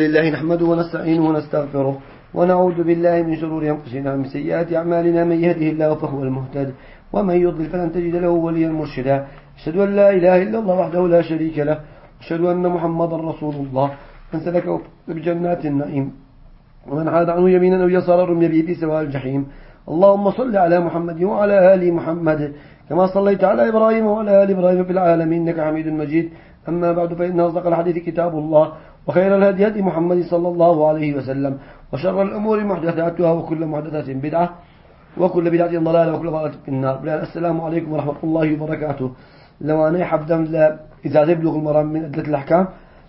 لله نحمده ونستعينه ونستغفره ونعوذ بالله من شرور أنفسنا ومن سيئات أعمالنا من يهده الله فهو المهتد ومن يضلل فلن تجد له وليا مرشدا. أشهد أن لا إله إلا الله وحده لا شريك له. أشهد أن محمدا رسول الله. من سلك بجنات النعيم. ومن عاد عنه يمينا أو يسارا رمي به في سواء الجحيم. اللهم صل على محمد وعلى آل محمد. كما صليت على إبراهيم وعلى آل إبراهيم في العالمين إنك حميد مجيد. أما بعد فإن أصدق الحديث كتاب الله. وخير الهدي هدي محمد صلى الله عليه وسلم وشر الأمور محدثاتها وكل محدثة بدعة وكل بدعة ضلالة وكل ضلالة في النار. السلام عليكم ورحمة الله وبركاته. لو أنا حبدا إذا يبلغ المرام من أدلة الأحكام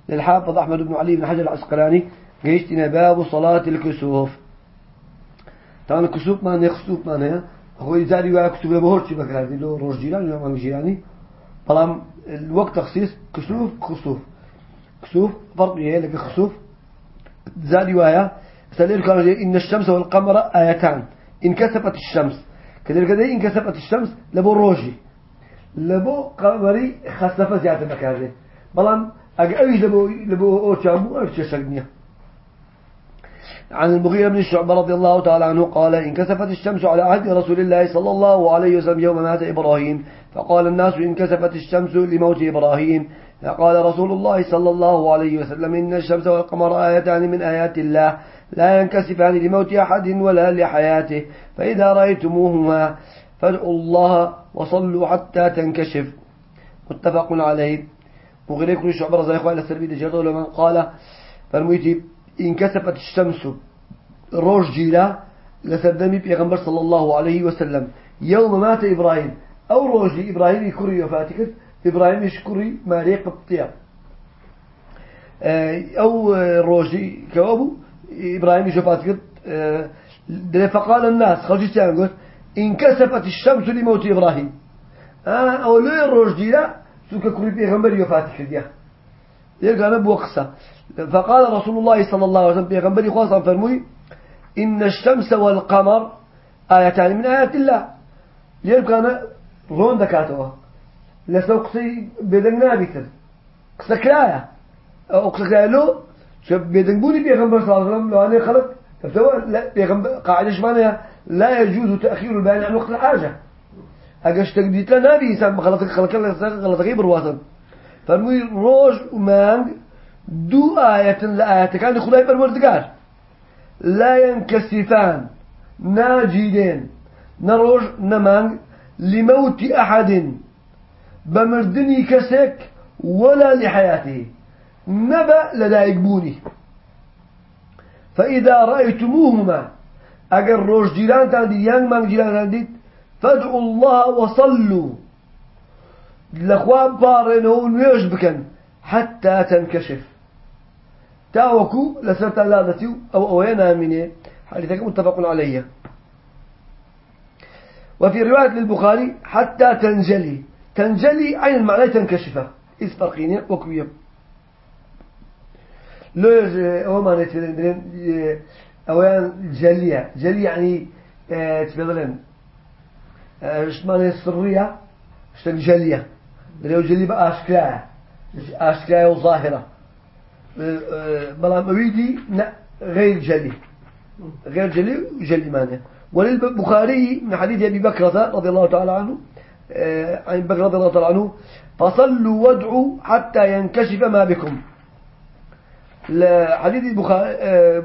للحافظ أحمد بن علي بن حجر العسقلاني قيشتنا باب صلاة الكسوف. طبعا الكسوف ما نخسوف ما نه هو إذا رواية كسوف لبهورش بكرة؟ لو روج جيران ولا جيراني طالما الوقت تخصيص كسوف خسوف كسوف فرق هي لك خسوف. ذا رواية سألير كان إن الشمس والقمر آيتان. إن كسفت الشمس. كذلك إن كسفت الشمس لبو روجي. لبو قمري خسفة زيادة مكانه. بلان أجأيش لبو لبو أوشامو أوش شغنيه عن المغيرة بن الشعب رضي الله تعالى عنه قال انكسفت الشمس على عهد رسول الله صلى الله عليه وسلم يوم مات إبراهيم. فقال الناس انكسفت الشمس لموت إبراهيم. فقال رسول الله صلى الله عليه وسلم إن الشمس والقمر آيتان من آيات الله. لا ينكسفان لموت أحد ولا لحياته. فإذا رأيتموهما فادعوا الله وصلوا حتى تنكشف. متفق عليه. مغيرة بن الشعب رضي عنه السلبي لمن قال فرميتي انكسفت الشمس روج جيلا لسردمي بيغمبر صلى الله عليه وسلم. يوم مات إبراهيم أو روجي إبراهيم يكري وفاتك إبراهيم يشكري ماري قبطية. آه، أو روجي كوابو إبراهيم يشوفاتك آه، فقال الناس خرجت يقول انكسفت الشمس لموت إبراهيم. آه، أو لو روج جيلا سوك كري بيغمبر يوفاتك ديا يلقى أنا بوقصة فقال رسول الله صلى الله عليه وسلم بيغنبري خاصة فرموي إن الشمس والقمر آيتان من آيات الله. ليرك أو قصة كراية لو شوف بدن بوني بيغنبر صلى الله عليه وسلم لو أنا خلق فسوى لا يجوز تأخير البيان عن وقت الحاجة. أجش تقديت لا نبي إنسان خلق خلق خلق غيب الوطن فرمي روج ومانج دو آية لآية كان خداي پروردگار لا ينكسفان ناجدين نروج نمان لموت أحد بمردني كسك ولا لحياته نبأ لدايق بوني. فإذا رأيتموهما أجر روج جيران تاندي يان مان جيران تاندي فادعوا الله وصلوا. لخواب بارنه ونويش بكن حتى تنكشف. تاوكو لسرت لادتي أو أوينا منه حديثك متفق عليه. وفي رواية للبخاري حتى تنجلي. تنجلي عين المعنى تنكشفه. إذ فرقين وكوية لو أو ما نتفلن أويان جلية. جلية يعني آه، تفضلن آه، إيش معنى سرية؟ اشتك جلية؟ لو جلية بأشكال أشكال وظاهرة. بلام أويدي غير جلي غير جلي وجلي مانع وللبخاري من حديث أبي بكرة رضي الله تعالى عنه آه، عن بكر رضي الله تعالى عنه فصلوا وادعوا حتى ينكشف ما بكم. حديث البخاري آه،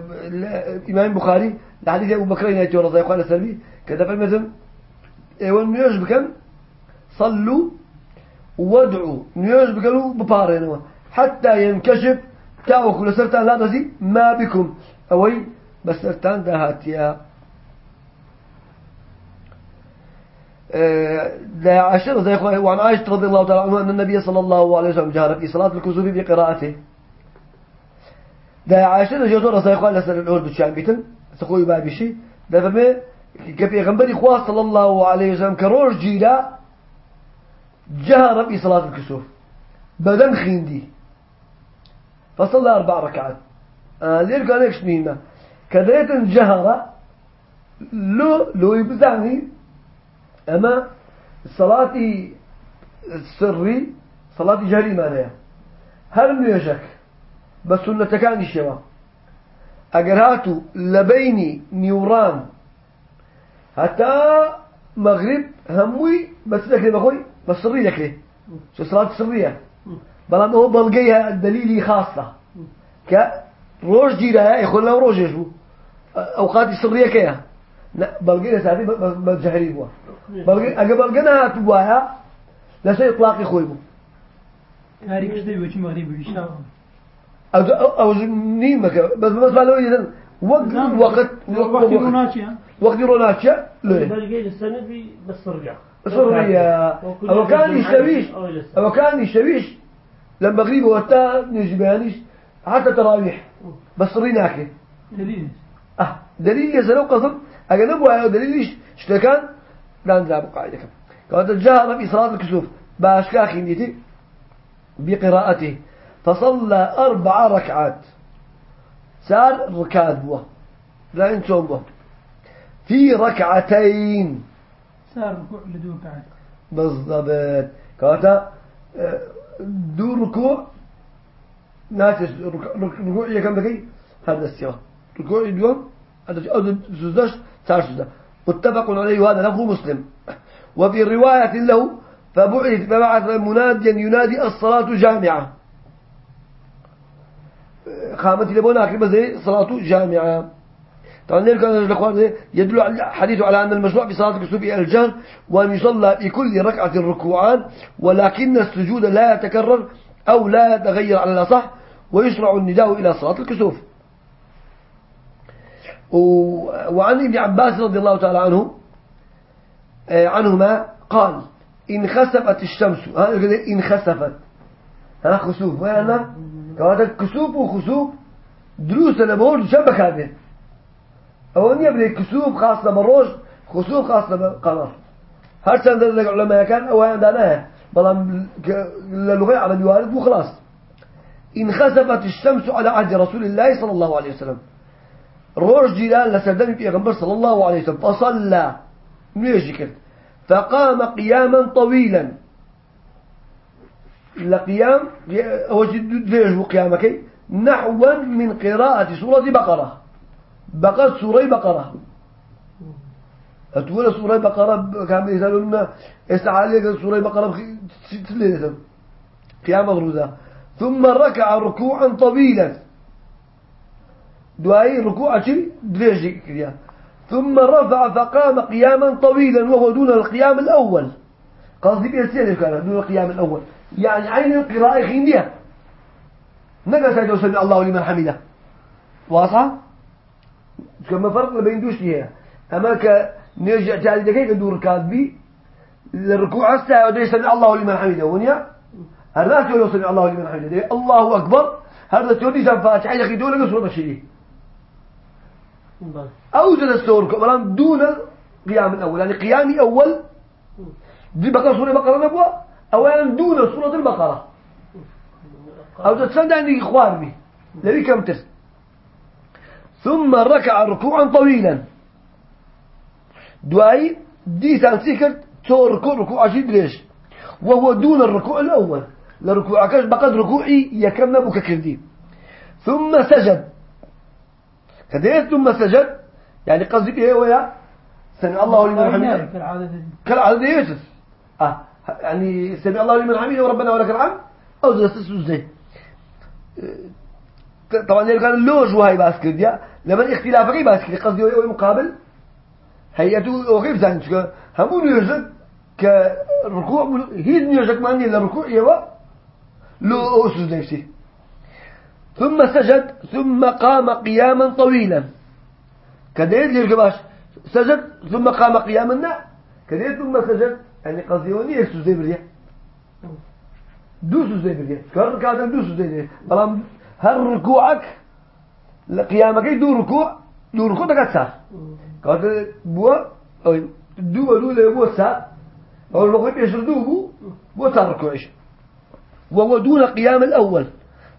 الإمام البخاري لحديث أبو بكر رضي الله عنه السلبي كذا فالمثل وإن نيوش بكم صلوا وادعوا. نيوش بكم ببارين حتى ينكشف. تاو كل سرتان لا نزي ما بكم. أوي بس سرتان دهاتيا لا عشر زي إخوة وعن عائشة رضي الله تعالى عنها أن النبي صلى الله عليه وسلم جهر في صلاة الكسوف بقراءته. لا عائشة جوتور زي إخوة لسر الأرض الشام بيتن سخوي بابي شيء ده فما كفي غنبري إخوة صلى الله عليه وسلم كروج جيلا جهر في صلاة الكسوف. بدن خيندي. فصلى أربع ركعات. آه ليه قال مهمة كذلك جهر لو لو يبزعني أما صلاة السري صلاة جهري ما لها هل نيجك بس سنة كان الشوا أجرهاتو لبيني نيوران. حتى مغرب هموي بس لك بخوي بس سري لك. شو صلاة سرية؟ بلام هو بلقيها دليلي خاصة. ك روج جيرا يخل له روج شو أوقات سرية كيا بلقينا ساعتي بجهري بوا بلقي أجا بلقينا تبواها لا شيء إطلاقي خويبو هاري كشتي وش مغرب بيشتغل أو أو نيمك بس بس ما له يدن وقت وقت وقت روناتشي وقت روناتشي لا بلقي السنة بي بس رجع سوريا أو كان يشتويش أو كان يشتويش لما غريب وقتها نجبانيش حتى تراويح. بس ريناكي دليل أه دليل يسألوا قصد أجنبوا دليل اشتكان لا نزعب قاعدة قالت الجهر في صلاة الكسوف. باشكا خينيتي بقراءته. فصلى أربع ركعات. سار بوا لا ينسون بوا في ركعتين. صار ركوع لدو ركعات بالضبط. كاتا دو ركوع. ناتس ركوع كم بكي؟ هذا السوا. ركوع اليوم أو سوزدش سوزدش متفق عليه وهذا لفظ مسلم وفي رواية له فبعث فبعث مناديا ينادي الصلاة جامعة. قامت لبونا أكرم زي صلاة جامعة. طبعا كان الأخوان يدل حديث على أن المشروع في صلاة الكسوف الجهر وأن يصلى في كل ركعة ركوعان ولكن السجود لا يتكرر أو لا يتغير على الأصح ويشرع النداء إلى صلاة الكسوف. وعن ابن عباس رضي الله تعالى عنه آه، عنهما قال إن خسفت الشمس. هذا إن خسفت. ها خسوف. وين كواتا كسوف وخسوف. دروس لبول شبك هذه. أو أن يبدأ كسوف خاصة بروج خسوف خاصة بقمر هر چند لك علماء كان أو عندنا بلام للغة العربية وارد وخلاص. إن خسفت الشمس على عهد رسول الله صلى الله عليه وسلم. روج جلال لسردمي بيغمبر صلى الله عليه وسلم فصلى ميجي كده فقام قياما طويلا. لقيام وجد ليش قيامك نحوا من قراءة سورة بقرة. بقرة سورة بقرة. أتقول سورة بقرة كان يسألون استعالي سورة بقرة تليلة قيام غروزة ثم ركع ركوعا طويلا. دعائي ركوع دريجي كريا ثم رفع فقام قياما طويلا وهو دون القيام الأول. قصدي بيسير كان دون القيام الأول. يعني عين القراءة خيندية نقل سيدة سمع الله لمن حمده. واضحة؟ كما فرق بين دوش فيها. أما كنرجع تعالي دكي كدور كاتبي الركوع الساعة سمع الله لمن حمده. ونيا؟ الناس يقولوا سمع الله لمن حمده. الله أكبر. هذا تودي سام فاتحة يخي دولة سورة الشريف أوجد السور كمان دون القيام الأول. يعني قيامي أول دي بقى سورة بقرة نبوة. أولا دون سورة البقرة. أو تتصدى عندي إخوان بي لذي كم تس ثم ركع ركوعا طويلا. دعائي دي سانسيكر تو ركوع ركوع عشيد ليش؟ وهو دون الركوع الأول. لركوع كاش بقد ركوعي يكمل بك كردي. ثم سجد. كذلك ثم سجد. يعني قصدي إيه ويا سمع الله لمن حمده كالعادة يوسف آه يعني سمع الله لمن حمده وربنا ولك الحمد. أو جلست زي طبعا اللي كان اللوج وهي باسكت ديا لما اختلاف غير باسكت قصدي هو مقابل. هيئته وغير ثاني همون يوجد كركوع هي يوجد ما إلا ركوع يوا. لو أسس نفسي ثم سجد ثم قام قياما طويلا. كديت للقباش سجد ثم قام قياما كديت ثم سجد يعني قصديوني يسوس زي بريا. دوس زي بريا. كار كادم دوس زي بريا. بلام هل ركوعك لقيامك دو ركوع دو ركوع تكسر كاد بوا دو دو له بوا سا أو دو بو بوا تركوعش وهو دون قيام الأول.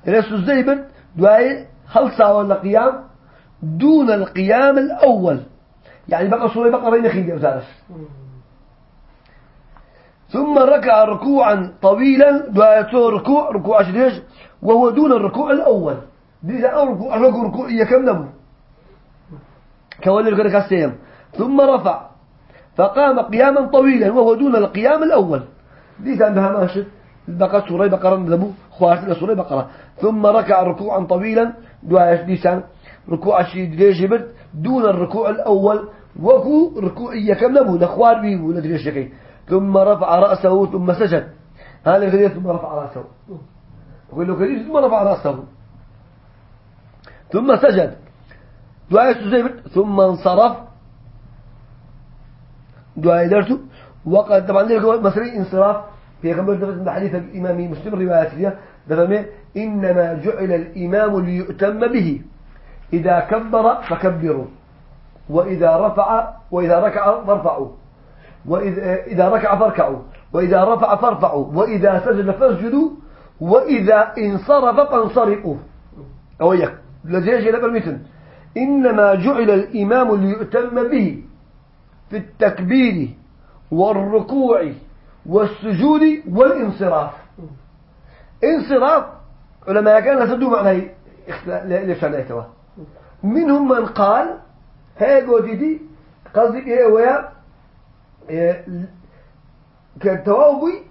ليس الزيبن دعاء هل صار القيام دون القيام الأول. يعني بقى سورة بقى بين خيدي وتعرف ثم ركع ركوعا طويلا دعاء ركوع ركوع شديش وهو دون الركوع الأول. دي أو ركوع ركوع ركوع كم نبو كولي القرق السيم ثم رفع فقام قياما طويلا وهو دون القيام الأول. دي بها ماشي. بقى سورة بقرة نذبو خوارت سورة بقرة. ثم ركع ركوعا طويلا دعاء ديسان ركوع شيء ديجبت دون الركوع الأول وكو ركوعية كم نبو؟ لخوار بيبو لدريش شكي ثم رفع رأسه ثم سجد. هذا الكثير ثم رفع رأسه. يقول له كثير ثم رفع رأسه. ثم سجد. دعاء سجد ثم انصرف. دعاء درته وقد طبعا ذلك مسألة انصراف. في خبر دفت من حديث الإمام مسلم رواية دفع إنما جعل الإمام ليؤتم به. إذا كبر فكبروا. وإذا رفع وإذا ركع فارفعوا. وإذا إذا ركع فاركعوا. وإذا رفع فارفعوا. وإذا سجد فاسجدوا. وإذا انصرف فانصرفوا. أو يك لزيج لبر مثل إنما جعل الإمام ليؤتم به في التكبير والركوع والسجود والانصراف. انصراف علماء كان لسدوا معناه عليه. منهم من قال هاي قودي قصدي إيه ويا إيه كالتوابي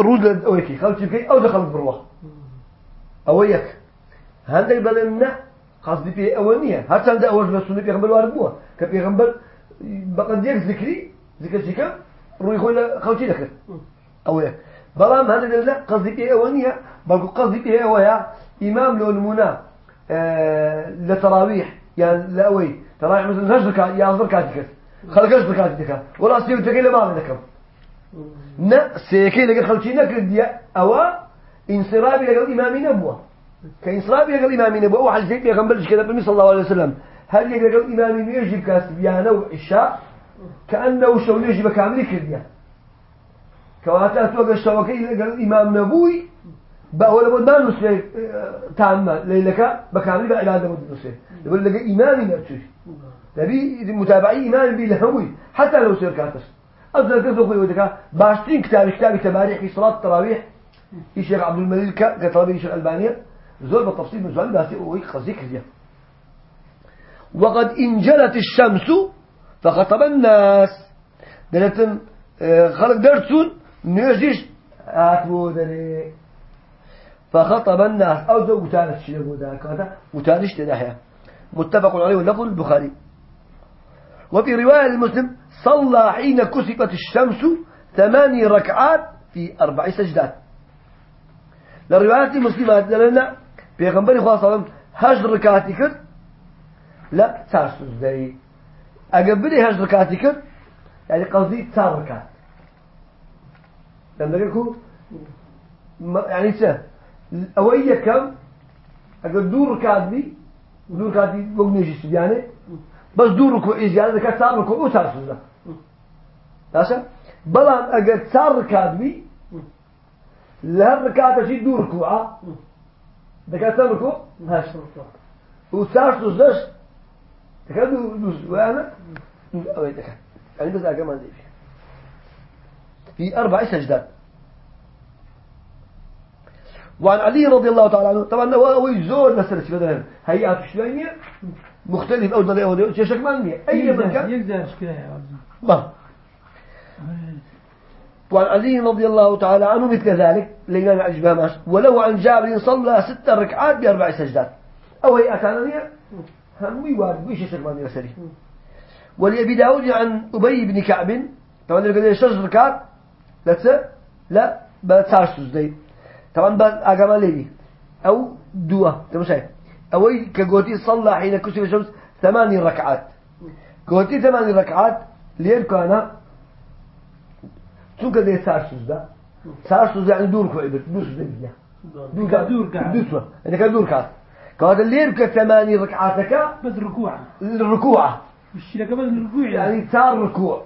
رود اويكي خلتي كي أو دخل بروه أويك. هندك بلنا قصدي فيه اولنيه حتى عند اول بسنه بيغمبر وارد بوه؟ كبيغمبر بقد يك ذكري ذكر شيكا روي خويا خوتي لك أويك. بلام هذا لا قصدي فيه اولنيه بل قصدي فيه ويا امام لو المنا آه لتراويح يعني لا اوي تراويح مثلا نجرك يا ذكرك خلقش بكاتك ولا سيب تقيل ما عندكم نا سيكي لقى خلشي نكرد أو انصرابي لقى الإمامين أبوه كإنصرابي لقى الإمامين أبوه وحل زيت يغنبلش كده بالنبي صلى الله عليه وسلم. هل لقى الإمامين يجب كاسبيانا وعشاء كأنه شو يجب كامل كرديا كواتا توقع الشوكي لقى الإمام نبوي بد ما نسي تامة ليلك بكامل بقى إلى هذا بد نسي يقول لقى إمامي نبتوش تبي متابعي إمام بي لهوي حتى لو سير كاتس أفضل كذا خوي ودك باشتين كتاب كتاب تماريح في صلاة التراويح الشيخ عبد الملك كطلبي الشيخ الألبانية زول بالتفصيل من زول بس هو خزيك خزيه وقد انجلت الشمس فخطب الناس. دلتن خلق درسون هاتبو دلي فخطب الناس أو ذو وتانش شنو ذاك هذا وتانش تدحيا متفق عليه واللفظ البخاري. وفي رواية المسلم صلى حين كسفت الشمس ثماني ركعات في أربع سجدات. للروايات المسلمة لنا في غنبري خاصة هج ركعاتي كر لا تار سجدي أقبلي هج ركعاتي كر يعني قصدي تار ركعات لما لكم يعني سه أوية كم؟ أقول دور ركعات دي دور ركعات بقنيش يعني. بس دور ركوع زيادة ذكر تار ركوع وتار سجدة ماشي بلان أجر تار ركعات بي لهر ركعات شيء دور ركوعة ذكر تار ركوع هاش وتار سجدة ذكر دوس وأنا؟ أو ذكر. يعني بس أجر ما زي في أربع سجدات. وعن علي رضي الله تعالى عنه طبعا هو يزور مسألة بدل هيئات شوية مختلف أو ضلي أو شيء مانية أي من كان يقدر يا ما. وعن علي رضي الله تعالى عنه مثل ذلك لينا عجبها ماش ولو عن جابر صلى ست ركعات بأربع سجدات. أو هي أتانية هم يوارد ويش شك مانية سري ولأبي داود عن أبي بن كعب طبعا اللي قال شج ركعات لا لا بتسار سجدي طبعا بعد أقام لي أو دوا تمشي أوي كقوتي صلى حين كسف الشمس ثماني ركعات قوتي ثماني ركعات لين كان شو سار سجدة سار سجدة يعني دور كويبت دور سجدة دور كا دور كا. دور إذا كان دور كات كهذا الليل كثماني ركعاتك بس ركوع الركوع مش لك بس الركوع يعني صار ركوع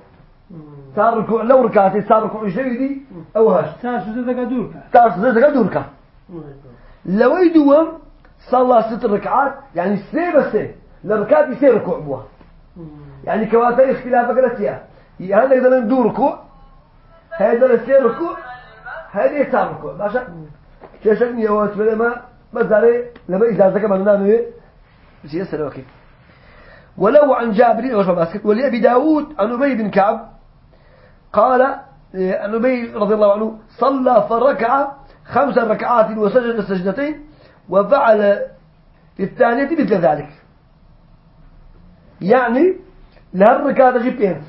صار ركوع لو ركعتي صار ركوع جديد أو هاش تاش زاد دور كا. صار سجدة دور كات لو يدوم صلى ست ركعات يعني سي بس لركعات يصير ركوع بوها يعني كواتا اختلاف قلتها هذا إذا ندور ركوع؟ هذا يصير ركوع؟ هذا يصير ركوع؟ باشا. كيشن يوات ما عليه لما إذا ذكر من نامه بس وكي ولو عن جابر وشبه ولأبي داود عن أبي بن كعب قال أبي رضي الله عنه صلى فركع خمس ركعات وسجد سجدتين وفعل في الثانية مثل ذلك. يعني لهر ركعة جي بينس.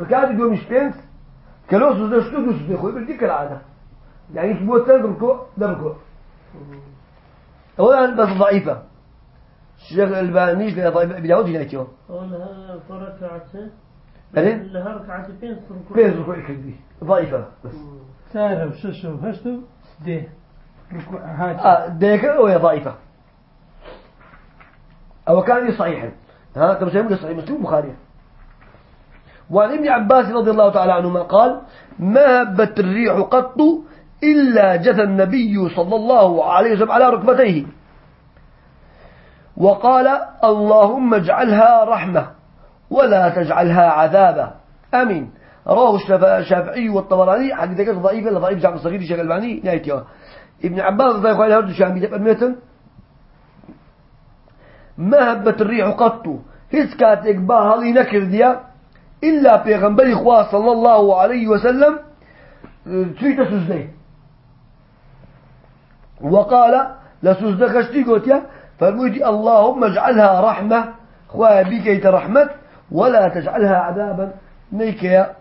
ركعة جو مش بينس. كلو سوزده شتو دو خوي بدي كالعادة يعني تبغى تلقى ركوع ده أولا بس ضعيفة. الشيخ البانيش في ضعيفة أبي داود هناك قولها فركعته بين ركوع بين ركوع كذي ضعيفة بس. سارة وششة وهشتو ده ركوع هاجي آه ديك وهي ضعيفة. أو كان صحيحا. ها كما سيقول صحيح مسلم بخاري وعن ابن عباس رضي الله تعالى عنهما قال ما هبت الريح قط إلا جثى النبي صلى الله عليه وسلم على ركبتيه. وقال اللهم اجعلها رحمة. ولا تجعلها عذابا. أمين. رواه الشافعي والطبراني حق ذكر ضعيف إلا ضعيف جامع صغير شيخ الباني نهاية ابن عباس رضي الله عنه شامي دبر ما هبت الريح قط؟ هيس كاتك با هذه نكر ديا. إلا بيغنبري خواه صلى الله عليه وسلم تريد سجدين وقال لسجد خشتي قوتيا فرميتي اللهم اجعلها رحمة. خواه بك رحمة ولا تجعلها عذابا. نيكيا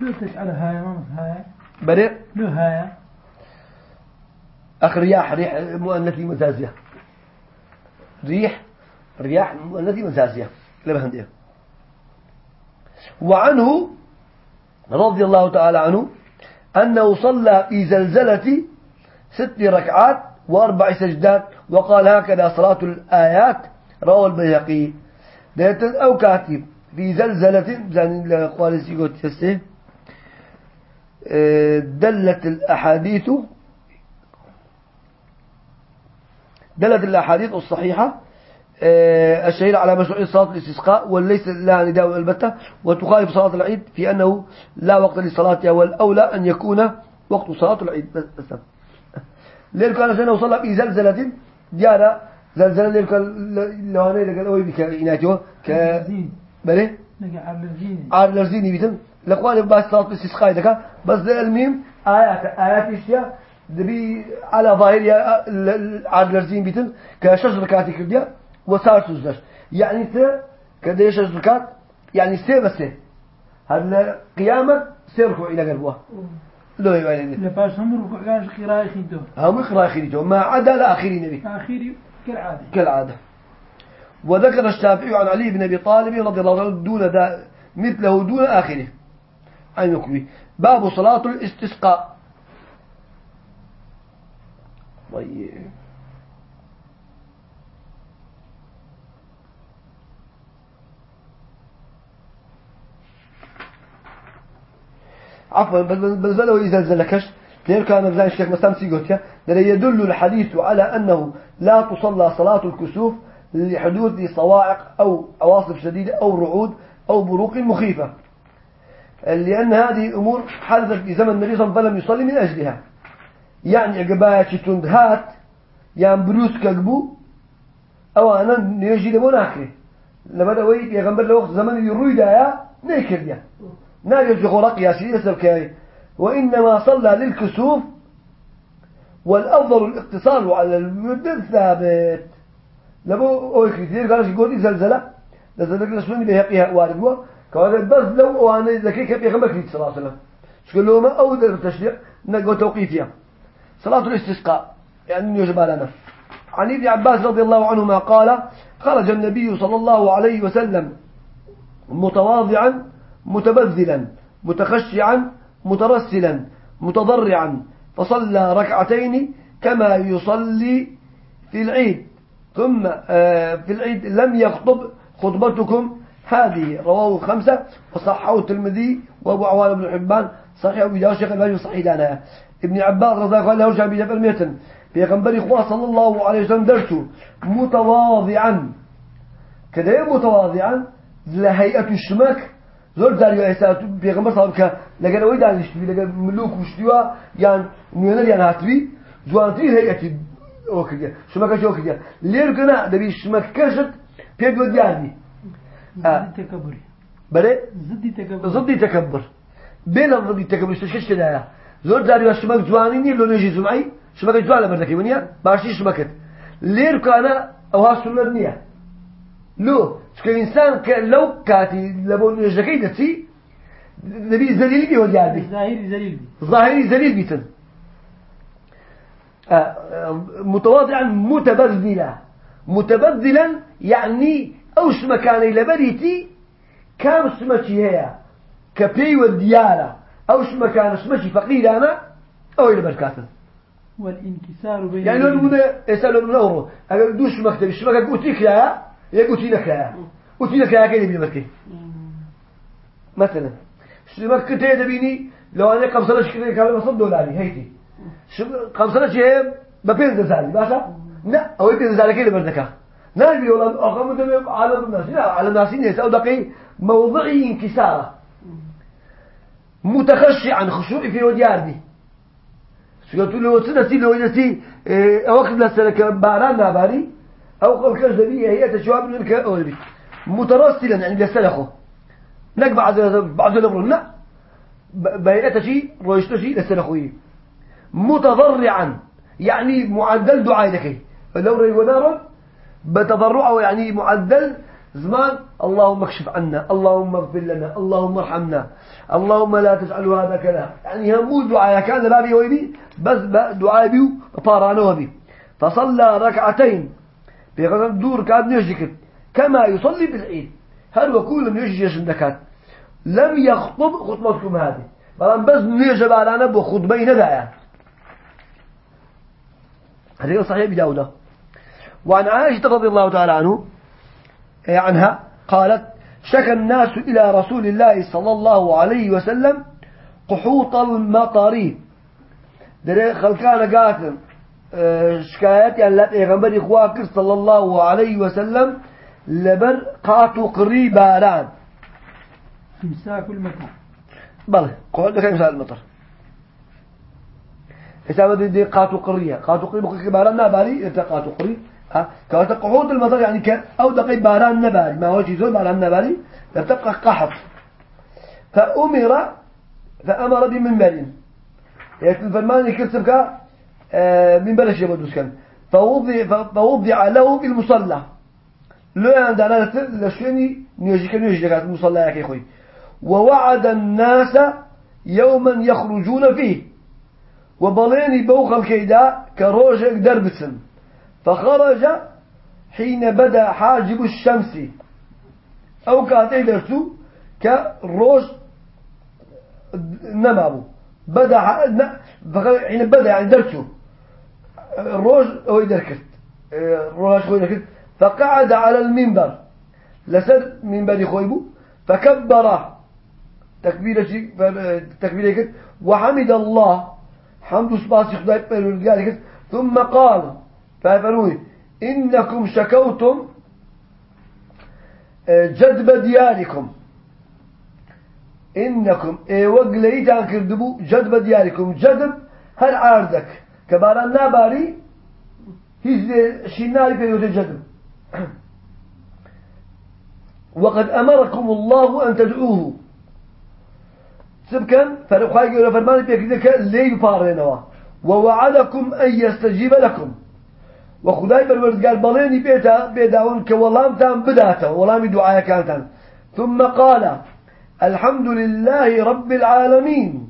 لو تجعلها يا ماما هاي بريء لو هاي أخ رياح ريح مؤنثي مزازية ريح رياح مؤنثي مزازية لبهندية وعنه رضي الله تعالى عنه أنه صلى في زلزلة ست ركعات وأربع سجدات وقال هكذا صلاة الآيات رواه البيهقي. أو كاتب في زلزلة زين قال سيقول تسه دلت الأحاديث دلت الأحاديث الصحيحة آه، الشهيرة على مشروعية صلاة الاستسقاء وليس لها نداء البتة وتخالف صلاة العيد في أنه لا وقت لصلاتها والأولى أن يكون وقت صلاة العيد. بس ليل كان سنة في زلزلة ديارة زلزلة ليل كان لو أنا لقى أوي بك إناتيو ك بله نجا على الزين عار لرزيني بيتم لقوان بس صلاة الاستسقاء دكا بس الميم آيات آيات إشياء دبي على ظاهر يا عار لرزين بيتم كشجر كاتي كرديا وصار سوزدش يعني ت كده شجر كات يعني سي بس هذا قيامة سيركو إلى قلبه لو يعني لباس هم ركوع قراءة خيدو هم اقرأ آخرين ما عدا لآخرين نبي آخري كالعادة كالعادة وذكر الشافعي عن علي بن أبي طالب رضي الله عنه دون دا مثله دون آخره. أي نكوي باب صلاة الاستسقاء. طيب. عفوا بس لو إذا زلكش. ليه كان زي الشيخ مسام سيقولك يدل الحديث على أنه لا تصلى صلاة الكسوف لحدوث صواعق أو عواصف شديدة أو رعود أو بروق مخيفة. لأن هذه أمور حدثت في زمن النبي صلى الله عليه وسلم يصلي من أجلها. يعني عقبايا تندهات يعني بروس كقبو أو أنا نيجي آخره لما دوي يغنبر لوقت زمن يروي دايا نيكر ديا ناجل غرق يا سيدي سبكاي وإنما صلى للكسوف والأفضل الاقتصار على المدة الثابت. لبو أو كثير قالش يقول زلزلة. لذلك لسوني بيهقيها وارد هو كذا بس لو أنا ذكي كيف يغنبر في صلاة الله شكل لهم أو ذا التشريع نقول توقيفيا صلاة الاستسقاء. يعني يجب لنا عن ابن عباس رضي الله عنهما قال خرج النبي صلى الله عليه وسلم متواضعا متبذلا متخشعا مترسلا متضرعا فصلى ركعتين كما يصلي في العيد. ثم آه، في العيد لم يخطب خطبتكم هذه رواه خمسة وصححه الترمذي وأبو عوان بن حبان صحيح أبو داود شيخ الباني صحيح لنا. ابن عباس رضي الله عنه جاء بجبل ميتن في غنبري خواه صلى الله عليه وسلم درسه متواضعا. كده متواضعا لهيئة الشمك. زور داريو إحساس بيغمبر صاحب كه لقنا ويد عن يشتري لقى ملوك وشتوا يعني نيونر يعني هاتبي جوانتي هيئة كنا دبي شو ما كشت بيجود يعني آه. ضد التكبر بلي ضد التكبر ضد تكبر بين ضد التكبر استشكش كده زور داري شمك جوانيني لو نجي زمعي شمك جوان لبردك ونيا باشي شمكت لير كان أو ها سنة نية لو شكل إنسان ك لو كاتي لبون نجكي دتي نبي زليل بي وديار بي الظاهري ذليل بي. ظاهري زليل بيتن آه، آه، متواضعا متبذلا. متبذلا يعني أوش مكاني لبريتي كام سمتي هي كبي والديارة. أوش مكان سمتي فقير أنا؟ أو إلى بركاته والانكسار بين يعني لو. نقول اسال من أورو أقول دوش مكتب شمك قوتيك يا يا قوتي لك يا قوتي لك يا كده بيمركي مثلا شمك كنت تبيني لو أنا قمصنا شكل كان بصد دولاري هيتي. قمصنا شيء ببين زالي باشا لا أو يبين زالي كده بردك نالبي ولا اقام دم على الناس. لا على الناس ناس أو دقي موضعي انكسارة. متخشعا خشوعي في ودياردي قلت له؟ سنتي لو ينسي وقت لسلك باران ناباري قبل كاش دبي هي تشواب من الك مترسلا يعني لسلخه نك بعد بعد الامر لا. بيئة شيء رويشت شيء لسلخه. متضرعا. يعني معدل دعاء لك فلو رأي ونارا بتضرعه يعني معدل. زمان اللهم اكشف عنا اللهم اغفر لنا اللهم ارحمنا اللهم لا تجعل هذا كذا. يعني هم دعاء كان بابي ويبي بس دعاء بيو طارانه بي. فصلى ركعتين. في دور كاد نجكت كما يصلي بالعيد. هل وكل من يجي يشندكات لم يخطب خطبتكم هذه. فلان بس نيجب على نبو خطبين ذا هذا صحيح بداودة وعن عائشة رضي الله تعالى عنه عنها قالت شكى الناس إلى رسول الله صلى الله عليه وسلم قحوط المطر. دري خلقان قاتل شكايات يعني لا پیغمبر اخواكر صلى الله عليه وسلم لبر قاتو قري باران. امساك المكان بله لك مثال المطر. حسابه دي, دي قاتو قرية. قاتو قري بقى باران ناباري إنت قاتو قري ها؟ كانت قحوط المطر يعني ك أو دقي باران نباري. ما هو شيء باران نباري؟ تبقى قحط. فأمر فأمر بمنبر. يكتب فرمان كرسبك من بلش يبدوس كان. فوضع, فوضع له بالمصلى. لو عند أنا لشيني نيجيك نيجيك المصلى يا أخوي ووعد الناس يوما يخرجون فيه. وبليني بوخ الكيدا كروجك دربسن. فخرج حين بدا حاجب الشمس. أو كاتي درسو كروج نمابو. بدا حين بدا يعني درسو. الروج هو يدركت الروج هو يدركت فقعد على المنبر. لسد منبر خويبو. فكبر تكبيرة تكبيرة وحمد الله حمد سباس خداي ثم قال فافروي إنكم شكوتم جدب دياركم. إنكم إيه وقليت عن كردبو جدب دياركم. جدب هل عاردك. كباران ناباري هيز في يوجد جدب وقد أمركم الله أن تدعوه. سبكا فرقائي يقول فرمان بيكذلك لي بارينوا ووعدكم أن يستجيب لكم وخداي بالورد قال بليني بيتا بيداون كولام تام بداته ولامي دعايا كانت ثم قال الحمد لله رب العالمين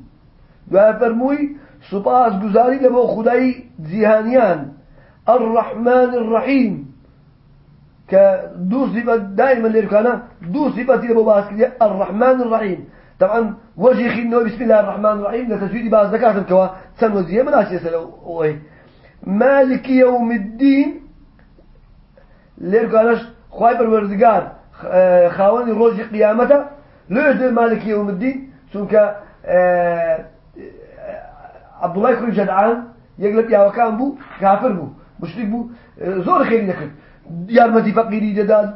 وفرموي سباس گزاري لبو خداي زيهانيان الرحمن الرحيم كدو صفة دائما لركانا دو صفة لبو باسكرية الرحمن الرحيم طبعا وجه خينو بسم الله الرحمن الرحيم. لتجويد بعض زكاة كوا سن وزيه من أشياء سلو. مالك يوم الدين. لركاناش خواي بالوردقار خاوني روج قيامته. لو مالك يوم الدين؟ سنك عبد الله يكون جدعان. يقلب يا وكان بو كافر بو مشرك بو. زور خير ذكر يارمتي فقيري جدال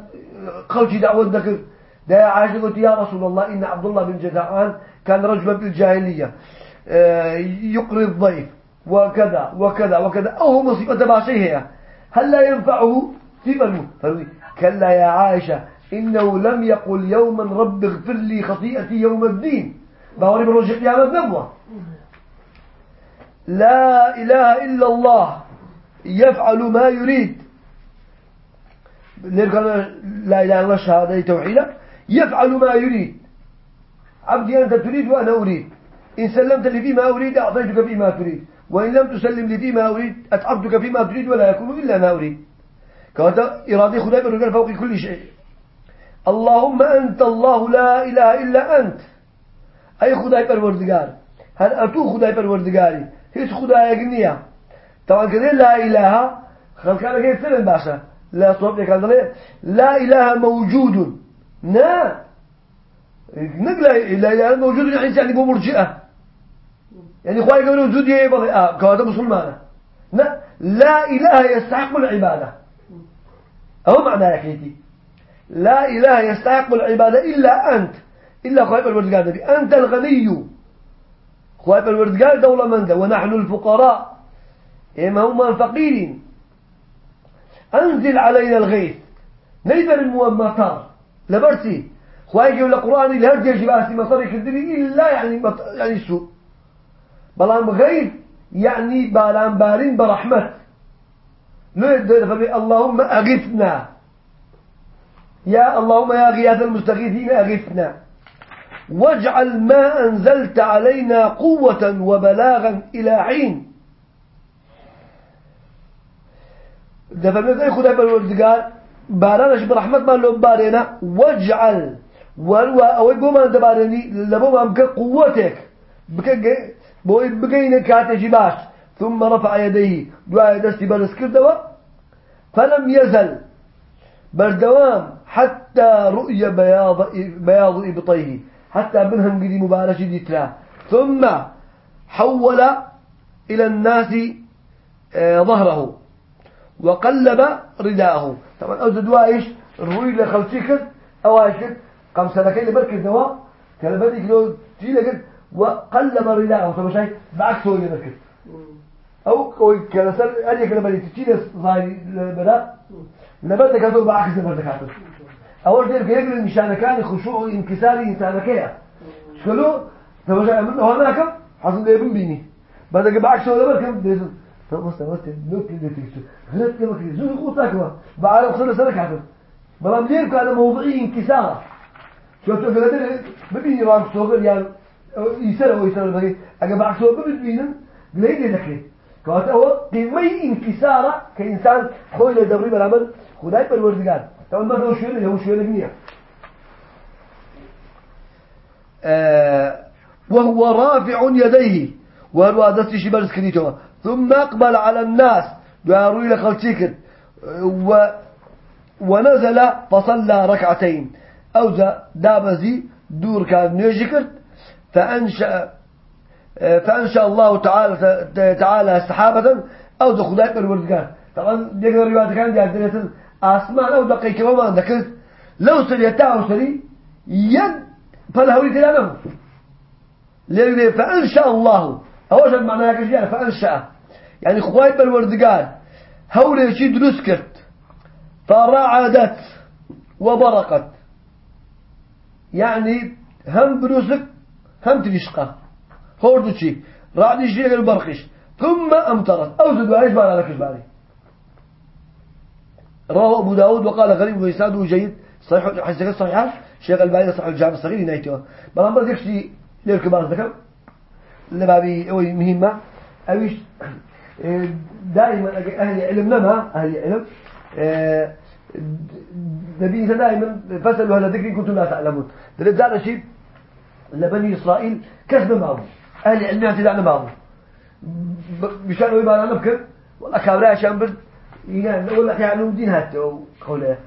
قوتي دعوة ذكر ده عائشة قلت يا رسول الله إن عبد الله بن جدعان كان رجلا بالجاهلية يقري الضيف وكذا وكذا وكذا. أو مصيبة باشي هي هل لا ينفعه؟ صفة فروي كلا يا عائشة إنه لم يقل يوما رب اغفر لي خطيئتي يوم الدين. باوري بروج قيامة نبوة. لا إله إلا الله يفعل ما يريد. لا إله إلا الله شهادة توحيدة. يفعل ما يريد. عبدي أنت تريد وأنا أريد. إن سلمت لي فيما أريد أعطيتك فيما تريد. وإن لم تسلم لي فيما أريد أتعبتك فيما تريد ولا يكون إلا ما أريد. كهذا إرادة خداي بالرجال فوق كل شيء. اللهم أنت الله لا إله إلا أنت. أي خداي بالوردقار هل أتو خداي بالوردقاري هيش خداي يقنية طبعا كذا لا إله خلق كيف سلم باشا لا صوب لا إله موجود. نا نقل لا موجود يعني بو مرجئة. يعني خواهي يقولون وجود يبضي آه كواتا مسلمانة. لا. لا إله يستحق العبادة. أو معنى يكيتي لا إله يستحق العبادة إلا أنت. إلا خواهي بالوردقال نبي أنت الغني. خواهي بالوردقال دولة من ده ونحن الفقراء. إما هم الفقيرين. أنزل علينا الغيث. نيدر المطر لبرتي خواهي يقول القرآن الهرج يجب أسي مصري كذبي إلا يعني يعني سوء. بلام غير يعني بالام بارين برحمة. اللهم أغثنا. يا اللهم يا غياث المستغيثين أغثنا. واجعل ما أنزلت علينا قوة وبلاغا إلى حين. ده فمن خدا بالوردقار بارانش برحمة ما لو بارينا واجعل. والوا أو بوما دبارني لبوما بك قوتك. بك بوي بقين كاتجي باش. ثم رفع يديه. دعاء دستي برس كردوا فلم يزل. بردوام حتى رؤي بياض بياض إبطيه. حتى منهم قدي مبارش ديترا ثم حول إلى الناس آه، ظهره. وقلب رداءه. طبعا أوزد وايش الرؤي لخلصيك أو إيش قام سنكين لبركة دواء كلمتك لو تيجي وقلب رداءه. طب شيء بعكسه بكت أو كوي كنسر أجي كلمة تشيل ظاهر لبدأ لبدا كاتو بعكس لبدأ كاتو أول شيء كيقول المشان كان خشوع انكساري إنسان كيا شلو طب شيء من هناك؟ حصل ده بيني. بعد بعكسه ولا بس بس نوت اللي تيجي غلط كما كذي زوج قوتك بعد وصل سنة كاتو بلام ليه كان موضوعي انكسار شو تقول ببيني رام صغير يعني يسأل أو يسأل بقى أجا بعد سوى ببدينا ليه ذكره كوات هو قيمة انكسارة كإنسان خوي لدوري بالعمل خداي بالوردقان طبعا ما هو شو اللي هو شو اللي آه وهو رافع يديه وهو دست شبال سكريتوا ثم أقبل على الناس يروي لخلتيك و ونزل فصلى ركعتين. أوزا دابزي دور كان نيجكرت فأنشأ فأنشأ الله تعالى تعالى سحابة أو دخلاء بالوردقان طبعا ديك الروايات كان دي عندنا أسمان أو دقيقة وما ذكرت لو سري أو سري يد فالهوري تلانه ليه فأنشأ الله. شيء معناها كشيء فأنشأ. يعني خواي بالوردقان. هوري شي دروس كرت. فرعدت وبرقت. يعني هم دروسك هم تريشقة هوردو شي. رعد شيء البرقش ثم أمطرت. أو زدوا عليش بارا لكش باري رواه أبو داود وقال غريب ويساده جيد. صحيح حسك صحيح. شيخ الباني صحيح الجامع الصغير ينايته. بلان برد يكشي للكبار ذكر لبابي أوي مهمة. أويش؟ دائما أهل علم نما أهل علم نبي دائما فسألوا هذا ذكري كنتم لا تعلمون. دلت هذا شيء لبني إسرائيل كذب معه أهل العلم اعتداء معه بشأن يبان أنا بكر والله كابرا عشان برد يعني ولا يعني دين هات قوله.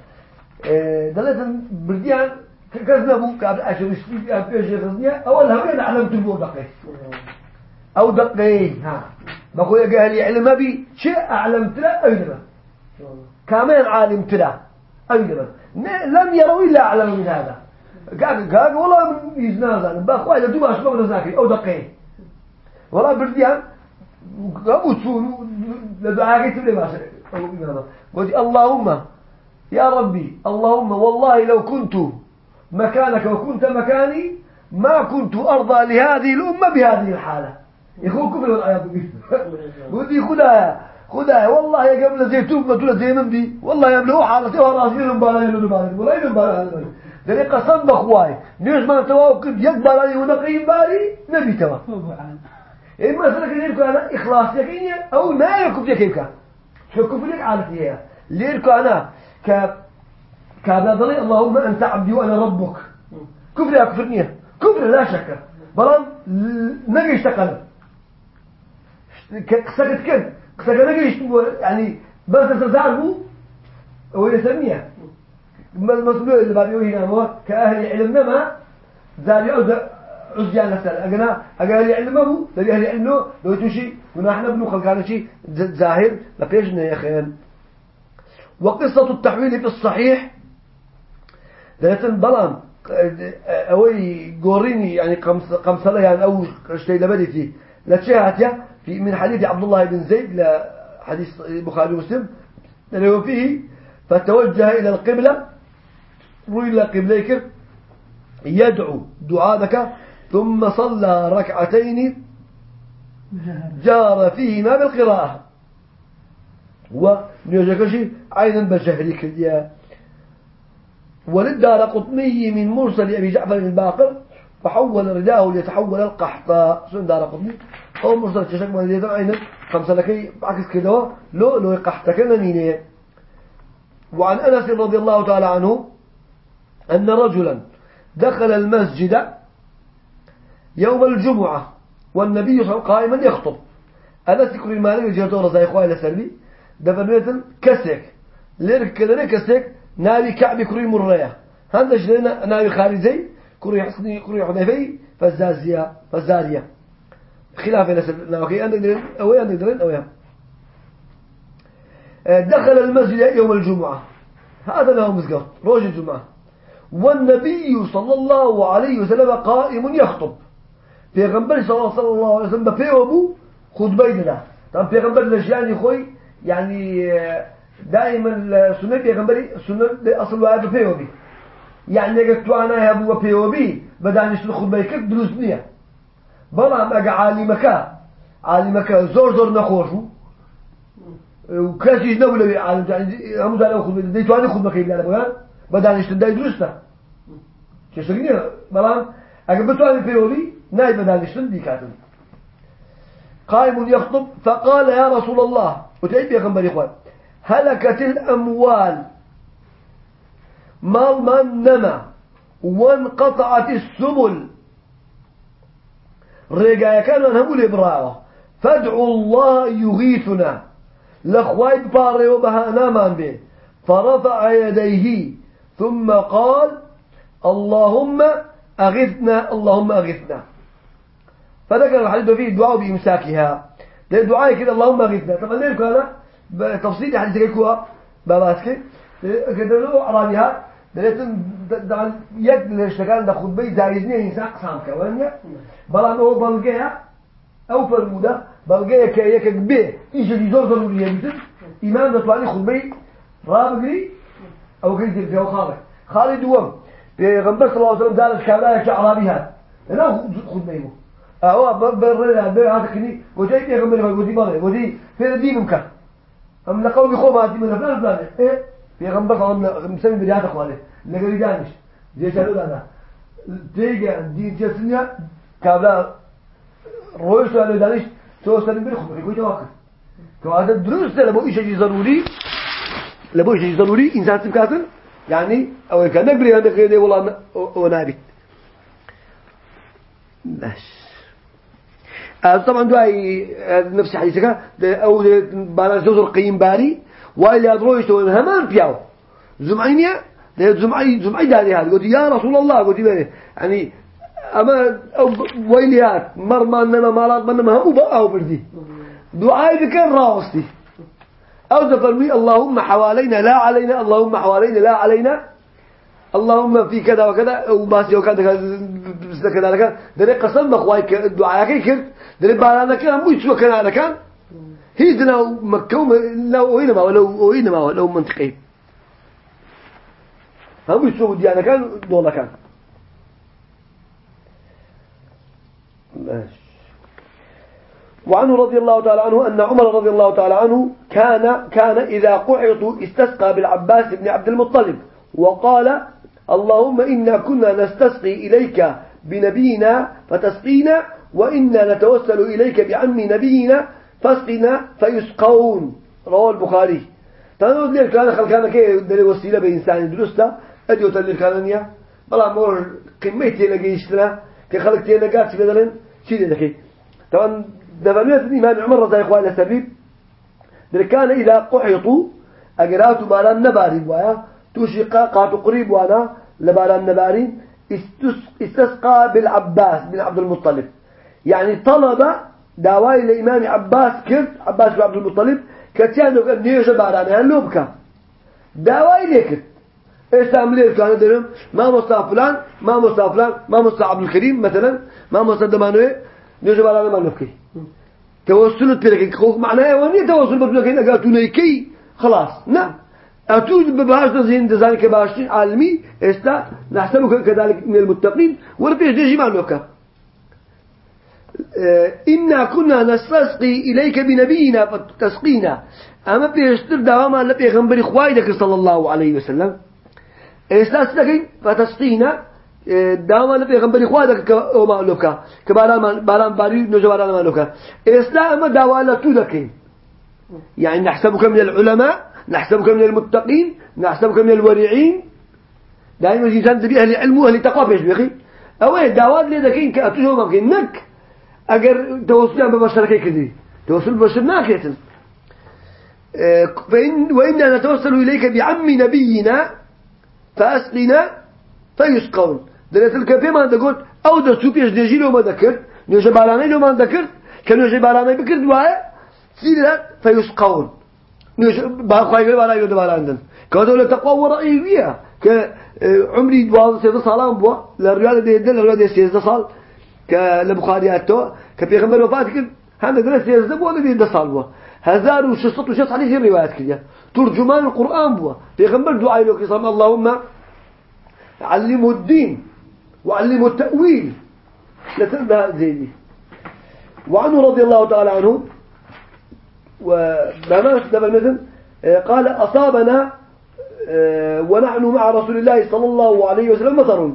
دلت برديان كذبوا كابرا عشان يشتي أبيش غزنيا أول هم أنا علمت البو دقي أو دقي ها. بقول يا أهل العلم بي شيء أعلمت له أيضا كمان عالم تلا أيضا لم يروا إلا أعلم من هذا. قال قال والله من يزنازل باخو إذا دوما أشبه نزاكي أو دقين والله برديان قاموا تسولوا لدعاء تبلي ما قلت اللهم يا ربي اللهم والله لو كنت مكانك وكنت مكاني ما كنت أرضى لهذه الأمة بهذه الحالة. يخون كفر والعياذ بالله ودي خدايا خدايا والله يا قبل زيتون ما تقول زي من دي. والله يا ابن حالتي وراسي المبالا يلو ولا يلو دني قسم بخواي نيش ما تواكب يقبل عليه ونقي باري نبي توا. إيه مثلا كده أنا إخلاص يكيني أو ما يكف يكيف كان شو كفر لك عالتي هي ليركو أنا ك كابلا اللهم أنت عبدي وأنا ربك. كفر يا كفرني كفر لا شك. بلان نجي اشتغل. سكت كن سكت نجي يعني بس تزعلوا هو يسميها المسؤول اللي بعديه هنا هو كأهل علم ما زال عز عزيان نسأل أجنا أهل علم أبو لقي أهل علم لو تشي ونحن ابن خلقنا شيء زاهر لقيشنا يا خيان وقصة التحويل في الصحيح ذات بلان. أوي قوريني يعني قمص قمصلة يعني أو شيء لبدي فيه. لا تشاهد في من حديث عبد الله بن زيد لحديث البخاري ومسلم اللي فيه فتوجه إلى القبلة روي إلى قبليك يدعو دعاءك ثم صلى ركعتين جار فيهما بالقراءة. ونيوجكشي عينا بجهري كرديا وللدار قطني من مرسل أبي جعفر الباقر فحول رداه ليتحول القحطاء. شنو دار قطني؟ أو مرسل تشك من يدعو عينا خمسة لكي عكس كده لو لو قحطك نمينه وعن أنس رضي الله تعالى عنه أن رجلا دخل المسجد يوم الجمعة والنبي صلى الله عليه وسلم قائما يخطب. أنس يقول المالك الجهة رضي إخوة إلى سلبي دفنية كسك ليرك كذا كسك ناوي كعب كري مرية هذا جلنا ناوي خارجي كري حسني كري حذيفي فزازية فزارية خلاف إلى سلبي ناوي عندك درين أو عندك درين أو دخل المسجد يوم الجمعة. هذا له مسجد روج الجمعة. والنبي صلى الله عليه وسلم قائم يخطب. پیغمبر صلى الله عليه وسلم بيوبو خطبة ده طبعا پیغمبر لجاني خوي يعني دائما سنة پیغمبري سنة أصل واحد بيوبي يعني اگه تو أنا هبو بيوبي بدانش الخطبه كد دروس نية. بلام اگه عالمك عالمك زور زور نخوشو وكاسيش نبلوي عالم يعني هم زالوا خطبه دي تواني خطبه كيف لا بقى بدانش تدای درسته چه نیه بلان اگه بتوانی پیوری نای بدانشتن دی کاتن قائم يخطب فقال يا رسول الله. وتعيب يا غنبري إخوان. هلكت الأموال. مال من نما وانقطعت السبل. رجاء كان هم الإبراء فادعوا الله يغيثنا. لخواي باري وبها نامان به فرفع يديه. ثم قال اللهم أغثنا اللهم أغثنا. فذكر الحديث فيه الدعاء بإمساكها. الدعاء كده اللهم أغثنا. طبعا ليه أنا بتفصيل حديث كيكوا باباسك كده له عربيها دلتن دعان يد للشكال ده خطبة زايزني إنسان قسام كوانيا بلا هو بلقيها أو فرمودة بلقيها كيك بيه إيش اللي زور ضروري يبتن إمام ده طلعني خطبة رابقري أو كيف في خالد خالد دوم بيغمبر صلى الله عليه وسلم دارش كابلا شعرابي هاد أنا خد ميمو أهو برر بر هذا كني وجاي بيغمبر ودي بالله ودي في دي ممكن أم لقوا بخوم هذه من فلان فلان إيه لقى جانش. زي شالو أنا تيجي دين جسنيا كابلا رويش ولا دانش تو سلم بيرخو يقول جواك تو هذا دروس لابو شيء ضروري لابو شيء ضروري إنسان تبكاتن يعني أو كان نقبل هذا غير والله ونابي بس طبعا دعاء نفس حديثك أو بانا زوج القيم باري وإلى أدروي تو همان بياو زمعينيا زمعي زمعي داري هذا. قلت يا رسول الله. قلت يعني أما ويليات مرما إنما مالات منما هم أو بردي. دعاء بكر راوستي. أو تفرمي اللهم حوالينا. لا علينا. اللهم حوالينا. لا علينا. اللهم في كذا وكذا. وباسي وكذا. كذا كذا لك. ده قسم بخواي الدعاء كي كرت. ده بالانا كان مو يسوى كان على كان هيدنا مكوم لو وين ما لو وين ما لو منطقي. دولا كان ماشي وعنه رضي الله تعالى عنه أن عمر رضي الله تعالى عنه كان كان إذا قحطوا استسقى بالعباس بن عبد المطلب وقال اللهم إنا كنا نستسقي إليك بنبينا فتسقينا وإنا نتوسل إليك بعم نبينا فاسقنا فيسقون. رواه البخاري. تنود ليه كان خلقنا كي دلي وسيلة بإنسان درسته؟ أديو تلي كاننيا بلا مور قمتي لقيشتنا كخلق تينا قاتش بدلن شيء ذكي طبعا دفنوية الإمام عمر رضي الله عنه سبيب كان إذا قحطوا أجراتوا باران نباري بوايا توشيقا قاتوا قريب وأنا لباران نباري استسقى بالعباس بن عبد المطلب. يعني طلب داواي لإمام عباس كرت عباس بن عبد المطلب كتيان لو كان نيجا باران يعني لوبكا داواي ليكت إيش تعمل كان ما مصطفى فلان ما مصطفى فلان ما مصطفى عبد الكريم مثلا ما مصطفى دمانوي نيجا باران ما نفكي توسل تلك خوف معناه وني توسل بدنا كنا قالوا كي خلاص نعم أتوج بباش تزين ذلك باش عالمي استا نحسبك كذلك من المتقين ولا بيش نجي مع الوكا آه، إنا كنا نستسقي إليك بنبينا فتسقينا أما بيشتر دواما لبيغنبري خوايدك صلى الله عليه وسلم استسقي فتسقينا داما لبيغنبري خوايدك كما لوكا كباران باران باري نجو باران مالوكا استا أما دوالا تودكين يعني نحسبك من العلماء نحسبك من المتقين نحسبك من الورعين. دائما الإنسان تبي أهل العلم وأهل التقوى بيش بيخي أوه دعوات لي ذكين كأتوجه ممكن نك أجر توصل ببشر كذي. توصل ببشر ناكيتن آه، فإن وإنا نتوصل إليك بعم نبينا فأسقنا فيسقون دلت الكفي ما تقول أو دستو بيش نجي لو ما ذكرت نجي باراني لو ما ذكرت كانوا نجي باراني بكرت واي سيدنا فيسقون باخوي قال ولا يود ولا عندن كذا ولا تقوى ورأي فيها كعمري دواز سيد صالام بوا للرجال ده يدل الرجال ده سيد صال كالبخاري أتو كبيغمبر وفات كل هم ده سيد بوا ده يد صال بوا هزار وشصت وشص عليه الروايات كذا ترجمان القرآن بوا. بيغمبر دعاء له كسام اللهم علمه الدين وعلمه التأويل. لتنبه زيني وعنه رضي الله تعالى عنه. وما دبل مثل آه، قال أصابنا آه، ونحن مع رسول الله صلى الله عليه وسلم مطر.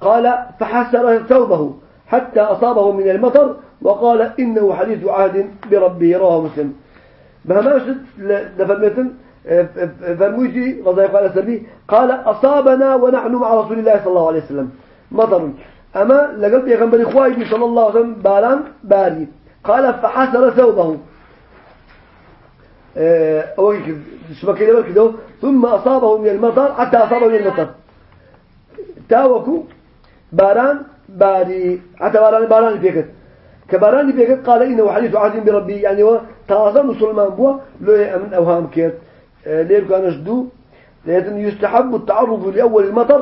قال فحسر ثوبه حتى أصابه من المطر وقال إنه حديث عهد بربه رواه مسلم. ما دبل مثل آه، فرمويتي رضي الله عنه قال أصابنا ونحن مع رسول الله صلى الله عليه وسلم. مطر أما لقلب يغنبري خواهي صلى الله عليه وسلم باران باري. قال فحسر ثوبه. ثم أصابه من المطر حتى أصابه من المطر. تاوكو باران باري. حتى باران باران فيكت كباران فيكت قال إنه حديث عهد بربي يعني هو تازا مسلمان بوا لو يأمن أوهام كير ليه كان جدو لأن يستحب التعرض لأول المطر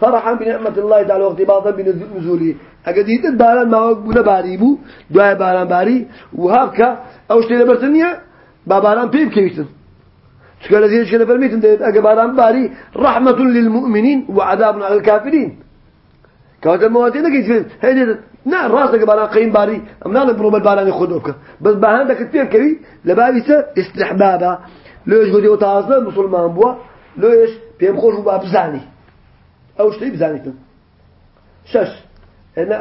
فرحا بنعمة الله تعالى واغتباطا بنزوله. يتد باران ما قلنا باريبو دعاء باران باري. وهابك أو شتي لبرتنيا باباران بيب كيتن شكرا زين شكرا فرميتن أجباران باري. رحمة للمؤمنين وعذاب على الكافرين. كوات المواتين كيت فين هيدي نا راس أجباران قيم باري أم نال بروب الباران يخدوك بس بهان ده كتير كبير لباري سه استحبابا ليش قدي وتعصب مسلمان بوا ليش بيم خوش باب زاني أو شيء بزاني شش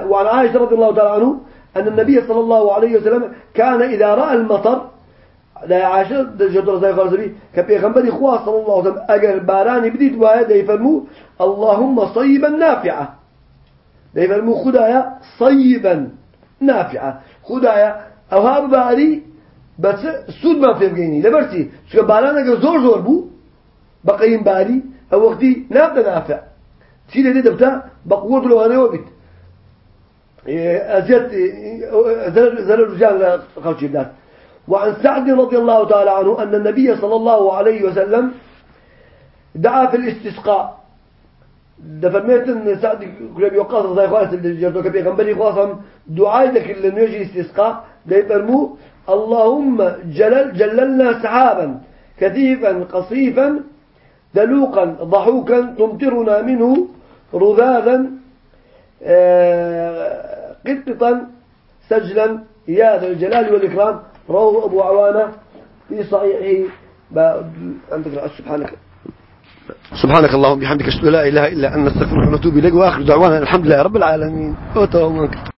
وعن عائشة رضي الله تعالى عنه أن النبي صلى الله عليه وسلم كان إذا رأى المطر لا عاشر جدر زي خالصبي كبيغمبر إخوة صلى الله عليه وسلم أجر باراني بديت واحد يفرمو اللهم صيبا نافعة. يفرمو خدايا صيبا نافعة. خدايا أو هاب باري بس سود ما فهميني لبرتي شو باران أجر زور زور بو بقيم باري أو وقتي نابدا نافع. تيجي لدي دبتا بقوة لو أنا وبيت أزيد زل الرجال خلشي بلاد وعن سعد رضي الله تعالى عنه أن النبي صلى الله عليه وسلم دعا في الاستسقاء. دفرميت ان سعد كل يوقف زي خالص اللي جرتو كبي غنبري خاصم دعاء لك اللي نجي استسقاء ده يفرمو اللهم جلل جللنا سحابا كثيفا قصيفا دلوقا ضحوكا تمطرنا منه رذاذا آه، قططا سجلا. يا ذا الجلال والإكرام. رواه أبو عوانة في صحيحه. عندك سبحانك. سبحانك اللهم بحمدك أشهد لا إله إلا أنت نستغفرك ونتوب إليك وآخر دعوانا الحمد لله رب العالمين.